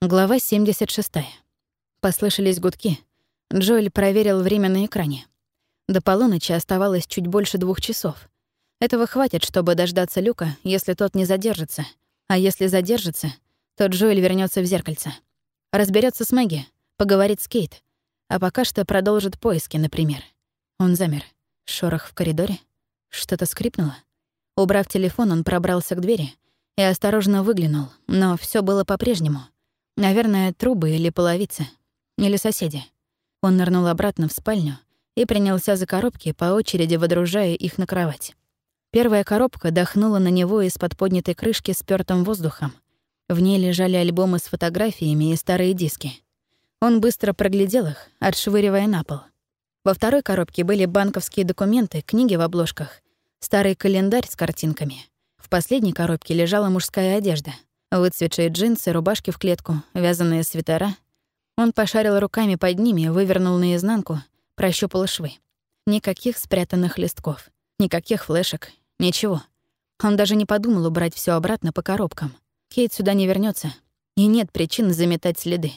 Глава 76. Послышались гудки. Джоэль проверил время на экране. До полуночи оставалось чуть больше двух часов. Этого хватит, чтобы дождаться Люка, если тот не задержится. А если задержится, то Джоэль вернется в зеркальце. разберется с Мэгги, поговорит с Кейт. А пока что продолжит поиски, например. Он замер. Шорох в коридоре. Что-то скрипнуло. Убрав телефон, он пробрался к двери и осторожно выглянул, но все было по-прежнему — Наверное, трубы или половицы. Или соседи. Он нырнул обратно в спальню и принялся за коробки, по очереди водружая их на кровать. Первая коробка дохнула на него из-под поднятой крышки спёртым воздухом. В ней лежали альбомы с фотографиями и старые диски. Он быстро проглядел их, отшвыривая на пол. Во второй коробке были банковские документы, книги в обложках, старый календарь с картинками. В последней коробке лежала мужская одежда — Выцветшие джинсы, рубашки в клетку, вязаные свитера. Он пошарил руками под ними, вывернул наизнанку, прощупал швы. Никаких спрятанных листков, никаких флешек, ничего. Он даже не подумал убрать все обратно по коробкам. Кейт сюда не вернется, и нет причин заметать следы.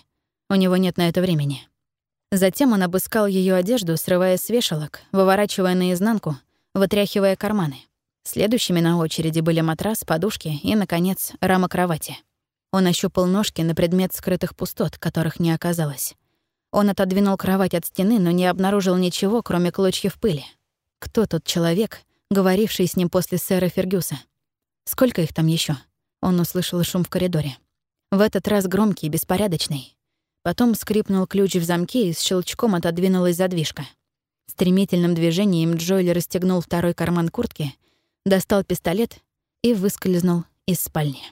У него нет на это времени. Затем он обыскал ее одежду, срывая с вешалок, выворачивая наизнанку, вытряхивая карманы. Следующими на очереди были матрас, подушки и, наконец, рама кровати. Он ощупал ножки на предмет скрытых пустот, которых не оказалось. Он отодвинул кровать от стены, но не обнаружил ничего, кроме клочьев пыли. Кто тот человек, говоривший с ним после сэра Фергюса? Сколько их там еще? Он услышал шум в коридоре. В этот раз громкий, беспорядочный. Потом скрипнул ключ в замке и с щелчком отодвинулась задвижка. Стремительным движением Джоэль расстегнул второй карман куртки — достал пистолет и выскользнул из спальни.